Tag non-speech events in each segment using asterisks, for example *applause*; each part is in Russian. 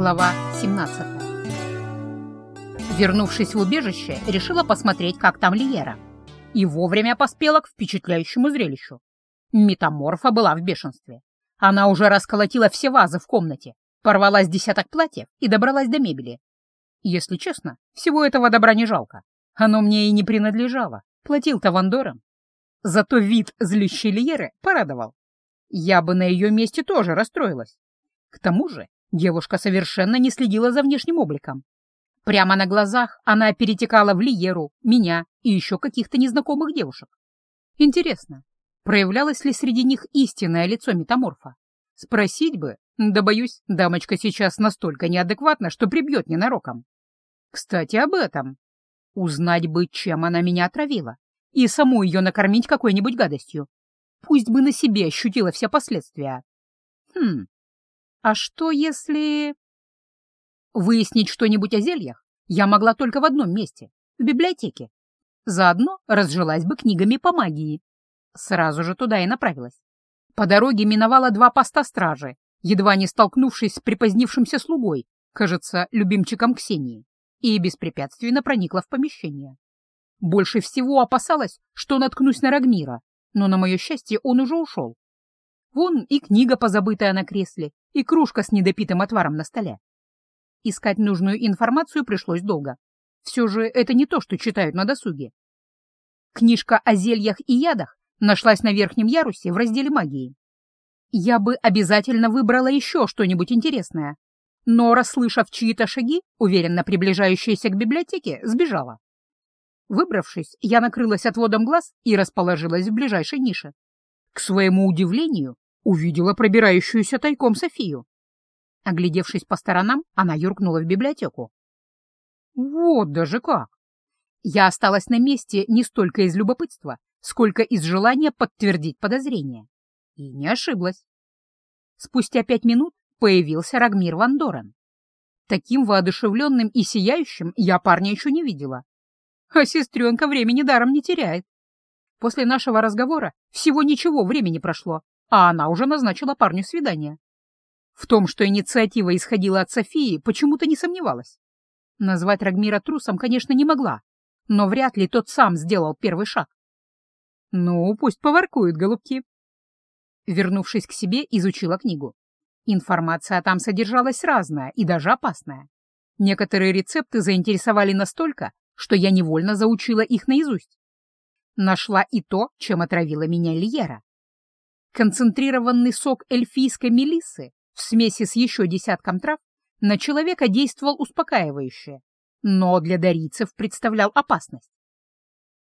Глава 17 Вернувшись в убежище, решила посмотреть, как там Лиера. И вовремя поспела к впечатляющему зрелищу. Метаморфа была в бешенстве. Она уже расколотила все вазы в комнате, порвала с десяток платьев и добралась до мебели. Если честно, всего этого добра не жалко. Оно мне и не принадлежало. Платил-то Вандором. Зато вид злющей Лиеры порадовал. Я бы на ее месте тоже расстроилась. К тому же девушка совершенно не следила за внешним обликом. Прямо на глазах она перетекала в Лиеру, меня и еще каких-то незнакомых девушек. Интересно, проявлялось ли среди них истинное лицо метаморфа? Спросить бы, да боюсь, дамочка сейчас настолько неадекватна, что прибьет ненароком. Кстати, об этом. Узнать бы, чем она меня отравила, и саму ее накормить какой-нибудь гадостью. Пусть бы на себе ощутила все последствия. Хм, а что если... Выяснить что-нибудь о зельях я могла только в одном месте — в библиотеке. Заодно разжилась бы книгами по магии. Сразу же туда и направилась. По дороге миновала два поста стражи, едва не столкнувшись с припозднившимся слугой, кажется, любимчиком Ксении, и беспрепятственно проникла в помещение. Больше всего опасалась, что наткнусь на Рагмира, но, на мое счастье, он уже ушел. Вон и книга, позабытая на кресле, и кружка с недопитым отваром на столе. Искать нужную информацию пришлось долго. Все же это не то, что читают на досуге. Книжка о зельях и ядах нашлась на верхнем ярусе в разделе магии. Я бы обязательно выбрала еще что-нибудь интересное, но, расслышав чьи-то шаги, уверенно приближающиеся к библиотеке, сбежала. Выбравшись, я накрылась отводом глаз и расположилась в ближайшей нише. К своему удивлению, увидела пробирающуюся тайком Софию. Оглядевшись по сторонам, она юркнула в библиотеку. Вот даже как! Я осталась на месте не столько из любопытства, сколько из желания подтвердить подозрение. И не ошиблась. Спустя пять минут появился Рагмир Вандоран. Таким воодушевленным и сияющим я парня еще не видела. А сестренка времени даром не теряет. После нашего разговора всего ничего времени прошло, а она уже назначила парню свидание. В том, что инициатива исходила от Софии, почему-то не сомневалась. Назвать Рагмира трусом, конечно, не могла, но вряд ли тот сам сделал первый шаг. Ну, пусть поваркуют, голубки. Вернувшись к себе, изучила книгу. Информация там содержалась разная и даже опасная. Некоторые рецепты заинтересовали настолько, что я невольно заучила их наизусть. Нашла и то, чем отравила меня Лиера. Концентрированный сок эльфийской мелиссы в смеси с еще десятком трав на человека действовал успокаивающе, но для дарийцев представлял опасность.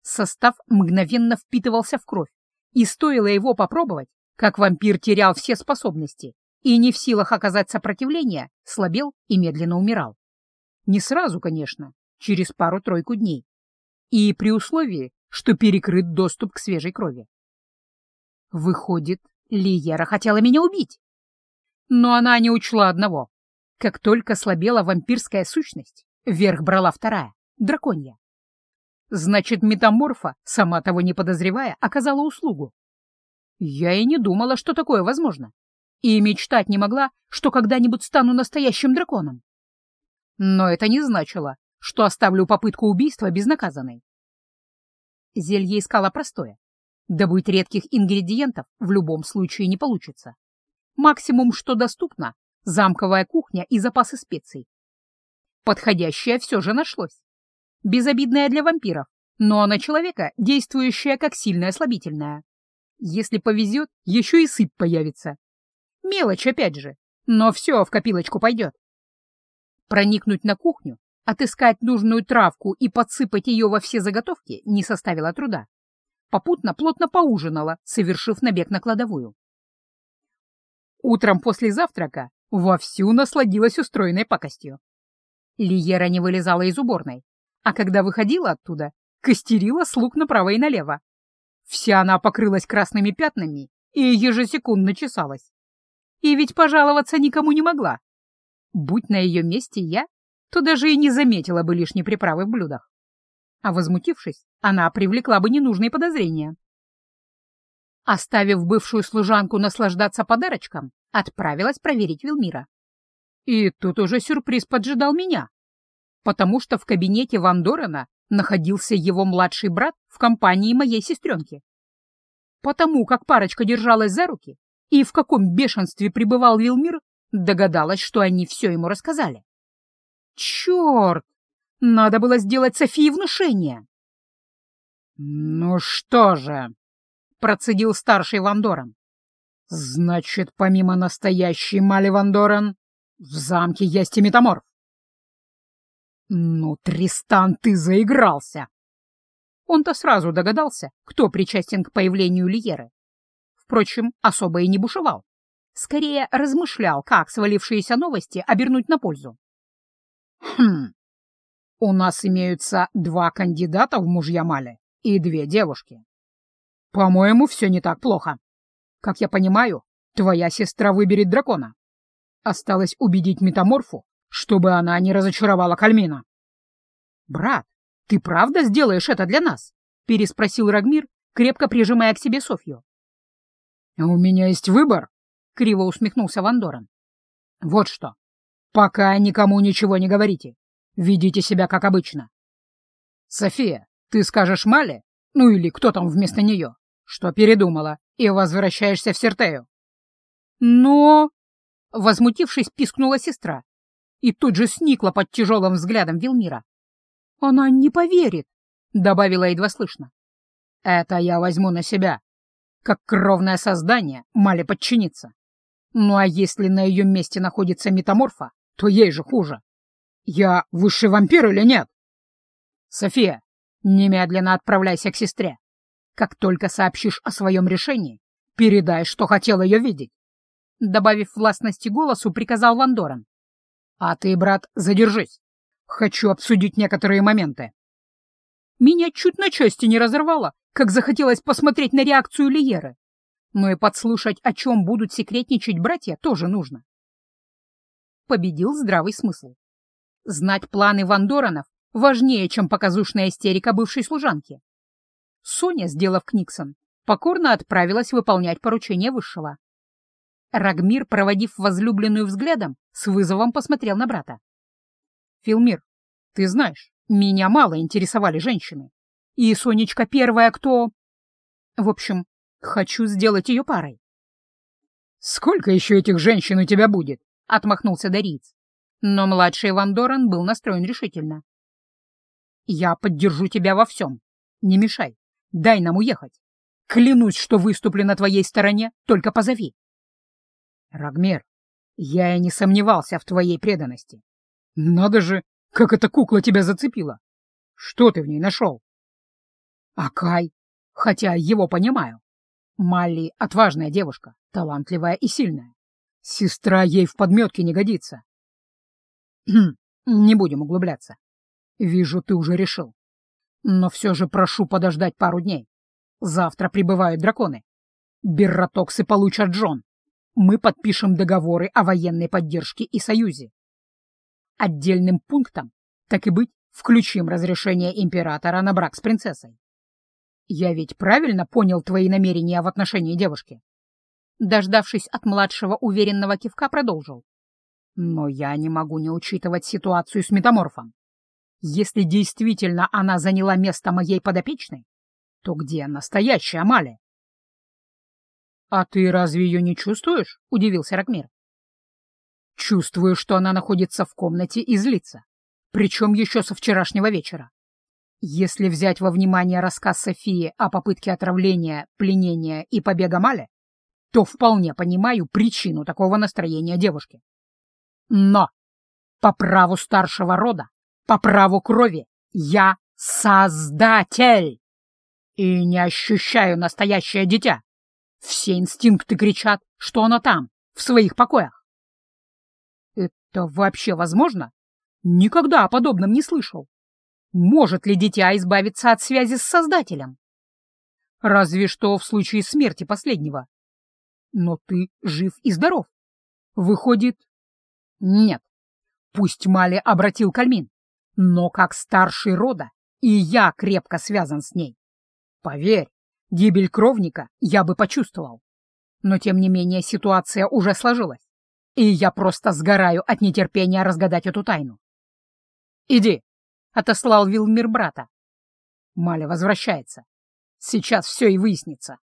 Состав мгновенно впитывался в кровь, и стоило его попробовать, как вампир терял все способности и, не в силах оказать сопротивление, слабел и медленно умирал. Не сразу, конечно, через пару-тройку дней. И при условии, что перекрыт доступ к свежей крови. Выходит, Лиера хотела меня убить. Но она не учла одного. Как только слабела вампирская сущность, вверх брала вторая, драконья. Значит, метаморфа, сама того не подозревая, оказала услугу. Я и не думала, что такое возможно. И мечтать не могла, что когда-нибудь стану настоящим драконом. Но это не значило, что оставлю попытку убийства безнаказанной. Зелье искала простое. Добыть редких ингредиентов в любом случае не получится. Максимум, что доступно — замковая кухня и запасы специй. Подходящее все же нашлось. Безобидная для вампиров, но на человека действующая как сильное слабительное. Если повезет, еще и сыпь появится. Мелочь опять же, но все в копилочку пойдет. Проникнуть на кухню, отыскать нужную травку и подсыпать ее во все заготовки не составило труда. Попутно плотно поужинала, совершив набег на кладовую. Утром после завтрака вовсю насладилась устроенной пакостью. Лиера не вылезала из уборной, а когда выходила оттуда, костерила слуг направо и налево. Вся она покрылась красными пятнами и ежесекундно чесалась. И ведь пожаловаться никому не могла. Будь на ее месте я, то даже и не заметила бы лишней приправы в блюдах. А возмутившись, она привлекла бы ненужные подозрения. Оставив бывшую служанку наслаждаться подарочком, отправилась проверить Вилмира. И тут уже сюрприз поджидал меня, потому что в кабинете Ван Дорена находился его младший брат в компании моей сестренки. Потому как парочка держалась за руки и в каком бешенстве пребывал Вилмир, догадалась, что они все ему рассказали. Черт! Надо было сделать Софии внушение. «Ну что же», — процедил старший Вандоран. «Значит, помимо настоящей Мали Вандоран, в замке есть и метаморф». «Ну, Тристан, ты заигрался!» Он-то сразу догадался, кто причастен к появлению Лиеры. Впрочем, особо и не бушевал. Скорее размышлял, как свалившиеся новости обернуть на пользу. «Хм, у нас имеются два кандидата в мужья Мали и две девушки. По-моему, все не так плохо. Как я понимаю, твоя сестра выберет дракона. Осталось убедить метаморфу, чтобы она не разочаровала Кальмина. «Брат, ты правда сделаешь это для нас?» — переспросил Рагмир, крепко прижимая к себе Софью. «У меня есть выбор», — криво усмехнулся Вандоран. «Вот что. Пока никому ничего не говорите. Ведите себя как обычно. София, ты скажешь Мале, ну или кто там вместо нее, что передумала и возвращаешься в Сертею. Но... Возмутившись, пискнула сестра и тут же сникла под тяжелым взглядом Вилмира. «Она не поверит», — добавила едва слышно. «Это я возьму на себя. Как кровное создание Мале подчинится. Ну а если на ее месте находится метаморфа, то ей же хуже. Я высший вампир или нет? София, немедленно отправляйся к сестре. Как только сообщишь о своем решении, передай, что хотел ее видеть. Добавив властности голосу, приказал Вандоран. А ты, брат, задержись. Хочу обсудить некоторые моменты. Меня чуть на части не разорвало, как захотелось посмотреть на реакцию Лиеры. Но и подслушать, о чем будут секретничать братья, тоже нужно. Победил здравый смысл. Знать планы Вандоранов важнее, чем показушная истерика бывшей служанки. Соня, сделав Книксон, покорно отправилась выполнять поручение высшего. Рагмир, проводив возлюбленную взглядом, с вызовом посмотрел на брата. «Филмир, ты знаешь, меня мало интересовали женщины. И Сонечка первая, кто... В общем, хочу сделать ее парой». «Сколько еще этих женщин у тебя будет?» — отмахнулся Дариц. Но младший Вандоран был настроен решительно. «Я поддержу тебя во всем. Не мешай. Дай нам уехать. Клянусь, что выступлю на твоей стороне, только позови». «Рагмер, я и не сомневался в твоей преданности. Надо же, как эта кукла тебя зацепила. Что ты в ней нашел?» «Акай, хотя его понимаю. Малли — отважная девушка, талантливая и сильная. Сестра ей в подметке не годится. *clears throat* Не будем углубляться. Вижу, ты уже решил. Но все же прошу подождать пару дней. Завтра прибывают драконы. Берротоксы получат Джон мы подпишем договоры о военной поддержке и союзе. Отдельным пунктом, так и быть, включим разрешение императора на брак с принцессой. Я ведь правильно понял твои намерения в отношении девушки? Дождавшись от младшего уверенного кивка, продолжил. Но я не могу не учитывать ситуацию с метаморфом. Если действительно она заняла место моей подопечной, то где настоящая Амалия? «А ты разве ее не чувствуешь?» — удивился Ракмир. «Чувствую, что она находится в комнате и злится. Причем еще со вчерашнего вечера. Если взять во внимание рассказ Софии о попытке отравления, пленения и побега Маля, то вполне понимаю причину такого настроения девушки. Но по праву старшего рода, по праву крови, я создатель и не ощущаю настоящее дитя. Все инстинкты кричат, что она там, в своих покоях. Это вообще возможно? Никогда о подобном не слышал. Может ли дитя избавиться от связи с Создателем? Разве что в случае смерти последнего. Но ты жив и здоров. Выходит, нет. Пусть Мали обратил Кальмин, но как старший рода, и я крепко связан с ней. Поверь, Гибель кровника я бы почувствовал. Но, тем не менее, ситуация уже сложилась. И я просто сгораю от нетерпения разгадать эту тайну. «Иди», — отослал Вилмир брата. Маля возвращается. Сейчас все и выяснится.